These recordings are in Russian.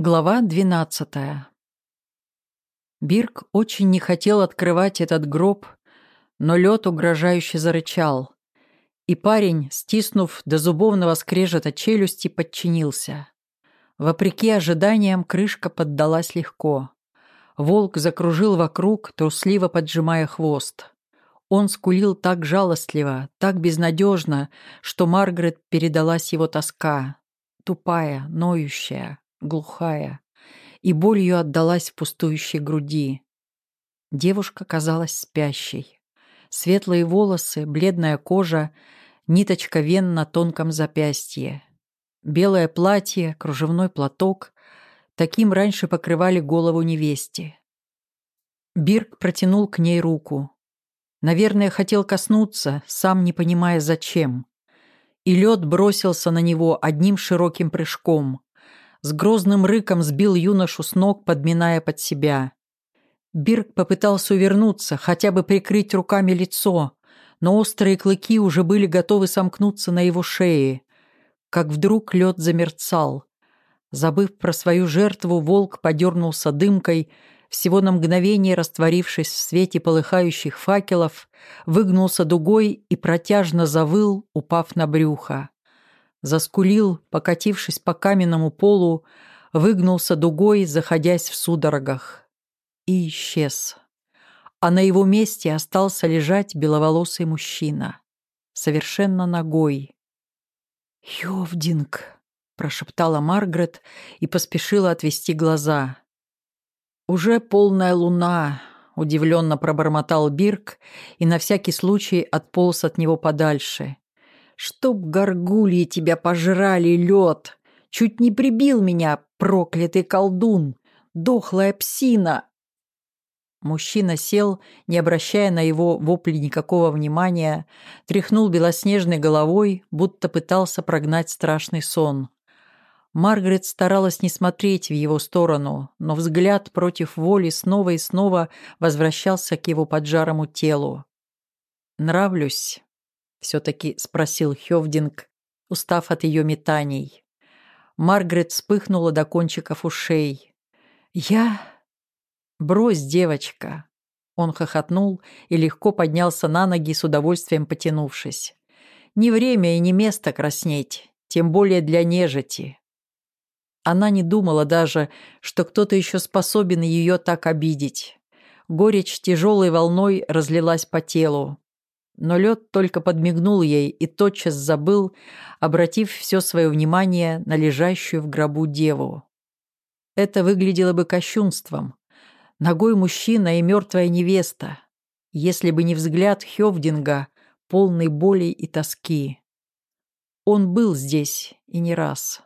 Глава двенадцатая. Бирк очень не хотел открывать этот гроб, но лед угрожающе зарычал, и парень, стиснув до зубовного скрежета челюсти, подчинился. Вопреки ожиданиям, крышка поддалась легко. Волк закружил вокруг, трусливо поджимая хвост. Он скулил так жалостливо, так безнадежно, что Маргарет передалась его тоска, тупая, ноющая, глухая, и болью отдалась в пустующей груди. Девушка казалась спящей. Светлые волосы, бледная кожа, ниточка вен на тонком запястье. Белое платье, кружевной платок. Таким раньше покрывали голову невесте. Бирк протянул к ней руку. Наверное, хотел коснуться, сам не понимая зачем. И лед бросился на него одним широким прыжком с грозным рыком сбил юношу с ног, подминая под себя. Бирк попытался увернуться, хотя бы прикрыть руками лицо, но острые клыки уже были готовы сомкнуться на его шее. Как вдруг лед замерцал. Забыв про свою жертву, волк подернулся дымкой, всего на мгновение растворившись в свете полыхающих факелов, выгнулся дугой и протяжно завыл, упав на брюхо заскулил, покатившись по каменному полу, выгнулся дугой, заходясь в судорогах. И исчез. А на его месте остался лежать беловолосый мужчина, совершенно ногой. «Йовдинг!» — прошептала Маргарет и поспешила отвести глаза. «Уже полная луна!» — удивленно пробормотал Бирк и на всякий случай отполз от него подальше. Чтоб горгульи тебя пожрали, лед! Чуть не прибил меня, проклятый колдун! Дохлая псина!» Мужчина сел, не обращая на его вопли никакого внимания, тряхнул белоснежной головой, будто пытался прогнать страшный сон. Маргарет старалась не смотреть в его сторону, но взгляд против воли снова и снова возвращался к его поджарому телу. «Нравлюсь», все-таки спросил Хевдинг, устав от ее метаний. Маргарет вспыхнула до кончиков ушей. «Я...» «Брось, девочка!» Он хохотнул и легко поднялся на ноги, с удовольствием потянувшись. «Не время и не место краснеть, тем более для нежити». Она не думала даже, что кто-то еще способен ее так обидеть. Горечь тяжелой волной разлилась по телу. Но лед только подмигнул ей и тотчас забыл, обратив все свое внимание на лежащую в гробу деву. Это выглядело бы кощунством. Ногой мужчина и мертвая невеста, если бы не взгляд Хевдинга, полный боли и тоски. Он был здесь и не раз.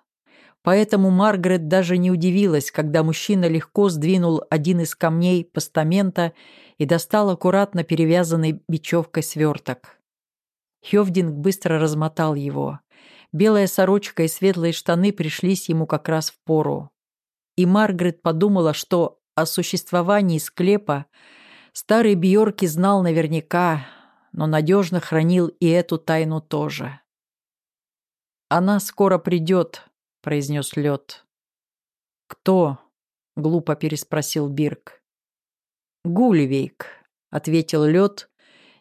Поэтому Маргарет даже не удивилась, когда мужчина легко сдвинул один из камней постамента и достал аккуратно перевязанный бечевкой сверток. Хевдинг быстро размотал его. Белая сорочка и светлые штаны пришлись ему как раз в пору. И Маргарет подумала, что о существовании склепа старый Бьорки знал наверняка, но надежно хранил и эту тайну тоже. «Она скоро придет», — произнес лед. «Кто?» — глупо переспросил Бирк. «Гульвейк», — ответил лед,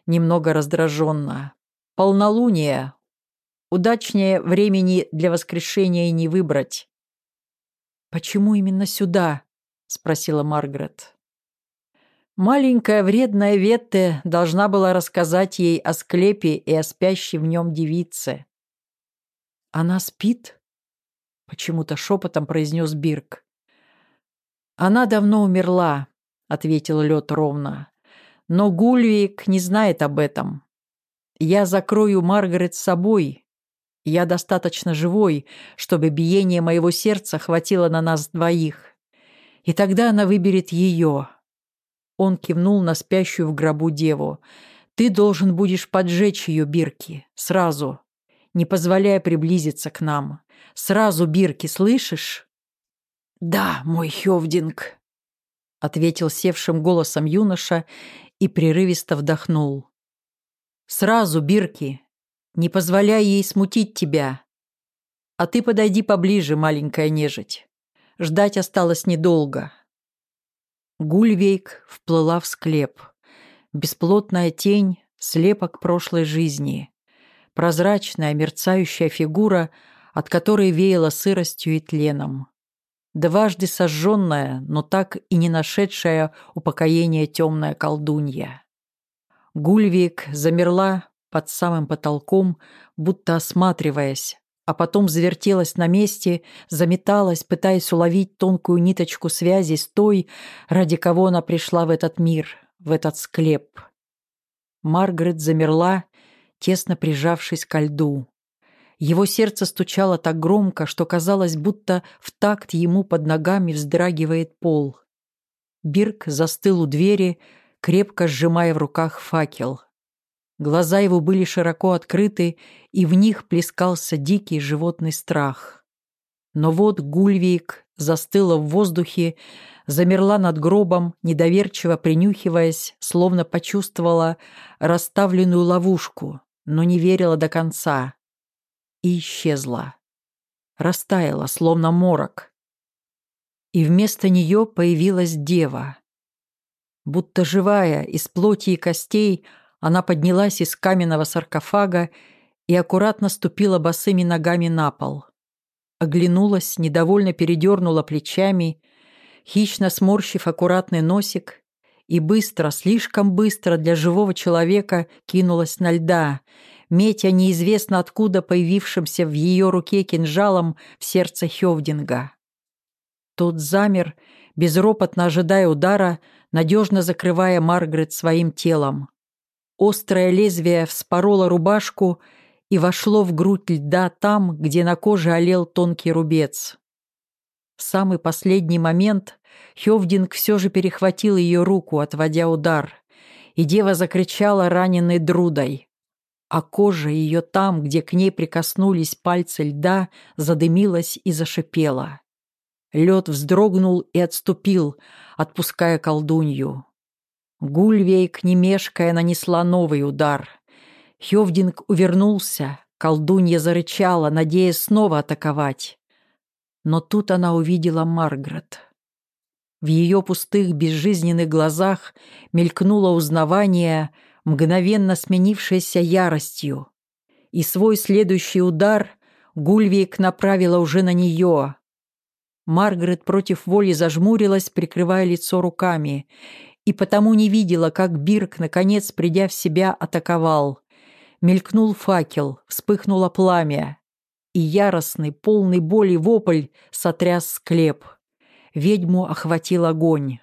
немного раздраженно. «Полнолуние. Удачнее времени для воскрешения не выбрать». «Почему именно сюда?» — спросила Маргарет. Маленькая вредная Ветте должна была рассказать ей о склепе и о спящей в нем девице. «Она спит?» Почему-то шепотом произнес Бирк. «Она давно умерла», — ответил Лед ровно. «Но Гульвик не знает об этом. Я закрою Маргарет с собой. Я достаточно живой, чтобы биение моего сердца хватило на нас двоих. И тогда она выберет ее». Он кивнул на спящую в гробу деву. «Ты должен будешь поджечь ее, Бирки, сразу, не позволяя приблизиться к нам. Сразу, Бирки, слышишь?» «Да, мой Хевдинг», — ответил севшим голосом юноша и прерывисто вдохнул. «Сразу, Бирки, не позволяй ей смутить тебя. А ты подойди поближе, маленькая нежить. Ждать осталось недолго. Гульвейк вплыла в склеп. Бесплотная тень, слепок прошлой жизни. Прозрачная, мерцающая фигура, от которой веяло сыростью и тленом. Дважды сожженная, но так и не нашедшая упокоение темная колдунья. Гульвик замерла под самым потолком, будто осматриваясь, а потом завертелась на месте, заметалась, пытаясь уловить тонкую ниточку связи с той, ради кого она пришла в этот мир, в этот склеп. Маргарет замерла, тесно прижавшись ко льду. Его сердце стучало так громко, что казалось, будто в такт ему под ногами вздрагивает пол. Бирк застыл у двери, крепко сжимая в руках факел. Глаза его были широко открыты, и в них плескался дикий животный страх. Но вот Гульвик застыла в воздухе, замерла над гробом, недоверчиво принюхиваясь, словно почувствовала расставленную ловушку, но не верила до конца. И исчезла. Растаяла, словно морок. И вместо нее появилась дева. Будто живая, из плоти и костей – она поднялась из каменного саркофага и аккуратно ступила босыми ногами на пол. Оглянулась, недовольно передернула плечами, хищно сморщив аккуратный носик, и быстро, слишком быстро для живого человека кинулась на льда, метя неизвестно откуда появившимся в ее руке кинжалом в сердце Хевдинга. Тот замер, безропотно ожидая удара, надежно закрывая Маргарет своим телом. Острое лезвие вспороло рубашку и вошло в грудь льда там, где на коже олел тонкий рубец. В самый последний момент Хевдинг все же перехватил ее руку, отводя удар, и дева закричала раненой друдой. А кожа ее там, где к ней прикоснулись пальцы льда, задымилась и зашипела. Лед вздрогнул и отступил, отпуская колдунью. Гульвейк, не мешкая, нанесла новый удар. Хевдинг увернулся, колдунья зарычала, надеясь снова атаковать. Но тут она увидела Маргарет. В ее пустых, безжизненных глазах мелькнуло узнавание, мгновенно сменившееся яростью. И свой следующий удар Гульвейк направила уже на нее. Маргарет против воли зажмурилась, прикрывая лицо руками, и потому не видела, как Бирк, наконец, придя в себя, атаковал. Мелькнул факел, вспыхнуло пламя, и яростный, полный боли вопль сотряс склеп. Ведьму охватил огонь.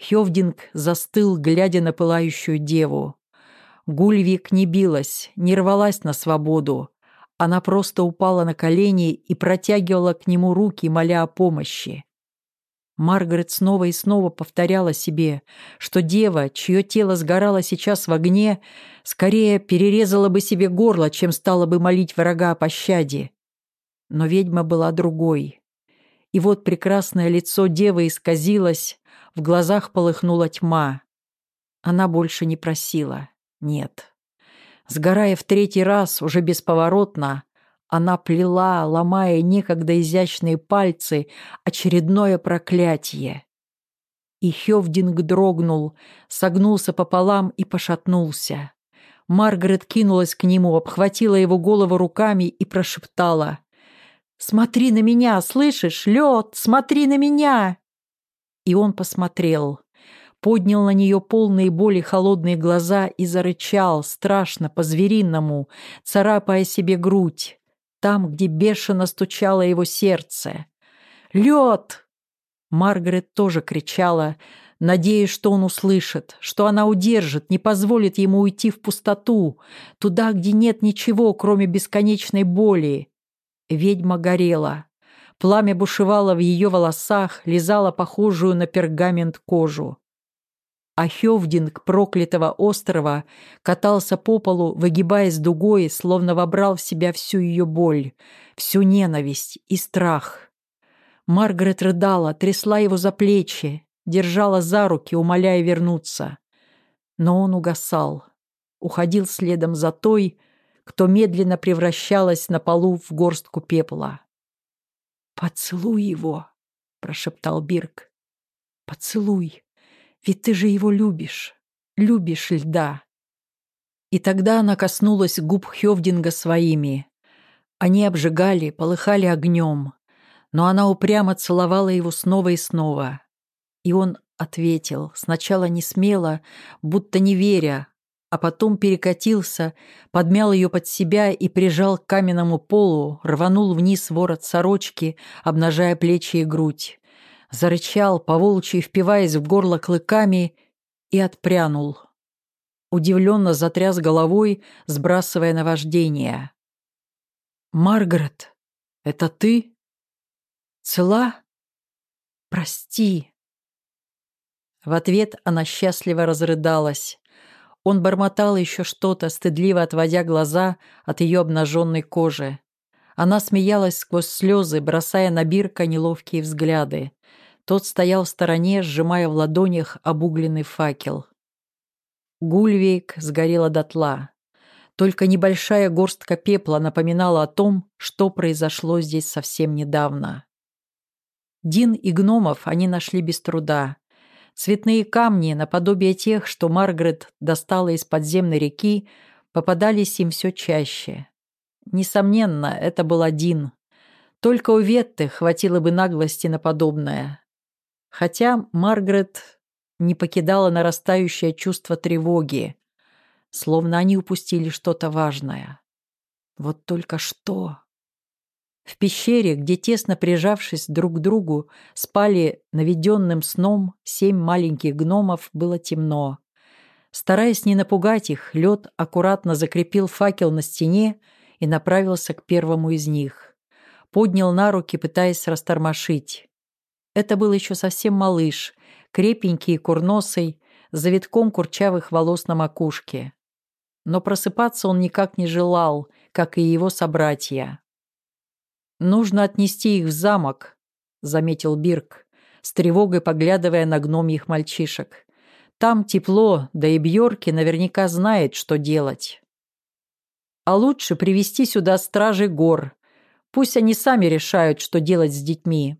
Хевдинг застыл, глядя на пылающую деву. Гульвик не билась, не рвалась на свободу. Она просто упала на колени и протягивала к нему руки, моля о помощи. Маргарет снова и снова повторяла себе, что дева, чье тело сгорало сейчас в огне, скорее перерезала бы себе горло, чем стала бы молить врага о пощаде. Но ведьма была другой. И вот прекрасное лицо девы исказилось, в глазах полыхнула тьма. Она больше не просила. Нет. Сгорая в третий раз, уже бесповоротно, она плела, ломая некогда изящные пальцы, очередное проклятие. И Хевдинг дрогнул, согнулся пополам и пошатнулся. Маргарет кинулась к нему, обхватила его голову руками и прошептала. «Смотри на меня, слышишь? Лед, смотри на меня!» И он посмотрел, поднял на нее полные боли холодные глаза и зарычал, страшно, по-звериному, царапая себе грудь там, где бешено стучало его сердце. «Лед!» Маргарет тоже кричала, надеясь, что он услышит, что она удержит, не позволит ему уйти в пустоту, туда, где нет ничего, кроме бесконечной боли. Ведьма горела. Пламя бушевало в ее волосах, лизало похожую на пергамент кожу а Хевдинг проклятого острова катался по полу, выгибаясь дугой, словно вобрал в себя всю ее боль, всю ненависть и страх. Маргарет рыдала, трясла его за плечи, держала за руки, умоляя вернуться. Но он угасал, уходил следом за той, кто медленно превращалась на полу в горстку пепла. «Поцелуй его!» — прошептал Бирк. «Поцелуй, ведь ты же его любишь, любишь льда». И тогда она коснулась губ Хёвдинга своими. Они обжигали, полыхали огнем, но она упрямо целовала его снова и снова. И он ответил, сначала не смело, будто не веря, а потом перекатился, подмял ее под себя и прижал к каменному полу, рванул вниз ворот сорочки, обнажая плечи и грудь. Зарычал, поволчьи впиваясь в горло клыками, и отпрянул. Удивленно затряс головой, сбрасывая наваждение. «Маргарет, это ты? Цела? Прости!» В ответ она счастливо разрыдалась. Он бормотал еще что-то, стыдливо отводя глаза от ее обнаженной кожи. Она смеялась сквозь слезы, бросая на Бирка неловкие взгляды. Тот стоял в стороне, сжимая в ладонях обугленный факел. Гульвейк сгорела дотла. Только небольшая горстка пепла напоминала о том, что произошло здесь совсем недавно. Дин и гномов они нашли без труда. Цветные камни, наподобие тех, что Маргарет достала из подземной реки, попадались им все чаще. Несомненно, это был один. Только у Ветты хватило бы наглости на подобное. Хотя Маргарет не покидала нарастающее чувство тревоги, словно они упустили что-то важное. Вот только что... В пещере, где, тесно прижавшись друг к другу, спали наведенным сном семь маленьких гномов, было темно. Стараясь не напугать их, лед аккуратно закрепил факел на стене и направился к первому из них. Поднял на руки, пытаясь растормошить. Это был еще совсем малыш, крепенький и курносый, с завитком курчавых волос на макушке. Но просыпаться он никак не желал, как и его собратья. «Нужно отнести их в замок», — заметил Бирк, с тревогой поглядывая на гномьих мальчишек. «Там тепло, да и Бьорки наверняка знает, что делать. А лучше привести сюда стражи гор. Пусть они сами решают, что делать с детьми».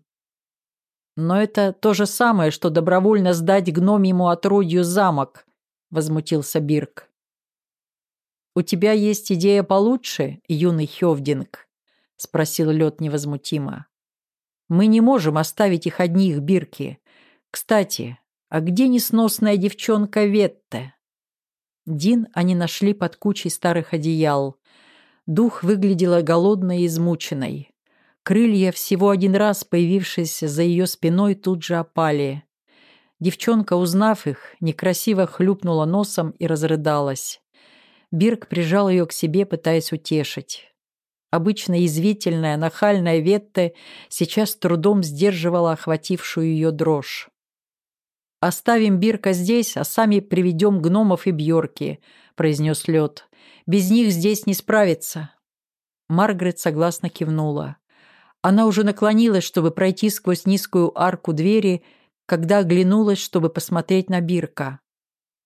«Но это то же самое, что добровольно сдать гномьему отродью замок», — возмутился Бирк. «У тебя есть идея получше, юный Хёвдинг?» — спросил Лед невозмутимо. «Мы не можем оставить их одних, Бирки. Кстати, а где несносная девчонка Ветте?» Дин они нашли под кучей старых одеял. Дух выглядела голодной и измученной. Крылья, всего один раз появившиеся за ее спиной, тут же опали. Девчонка, узнав их, некрасиво хлюпнула носом и разрыдалась. Бирк прижал ее к себе, пытаясь утешить. Обычно язвительная, нахальная Ветте сейчас трудом сдерживала охватившую ее дрожь. «Оставим Бирка здесь, а сами приведем гномов и Бьорки», — произнес Лед. «Без них здесь не справиться». Маргарет согласно кивнула. Она уже наклонилась, чтобы пройти сквозь низкую арку двери, когда оглянулась, чтобы посмотреть на Бирка.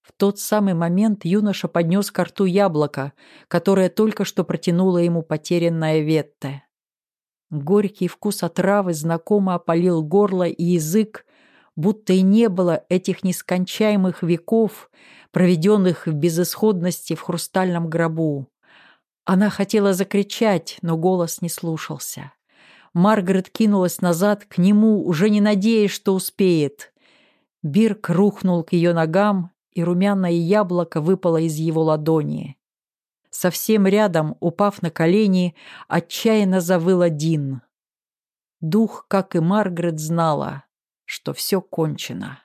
В тот самый момент юноша поднес к рту яблоко, которое только что протянуло ему потерянная Ветте. Горький вкус отравы знакомо опалил горло и язык, будто и не было этих нескончаемых веков, проведенных в безысходности в хрустальном гробу. Она хотела закричать, но голос не слушался. Маргарет кинулась назад к нему, уже не надеясь, что успеет. Бирк рухнул к ее ногам, и румяное яблоко выпало из его ладони. Совсем рядом, упав на колени, отчаянно завыл один. Дух, как и Маргарет, знала, что все кончено.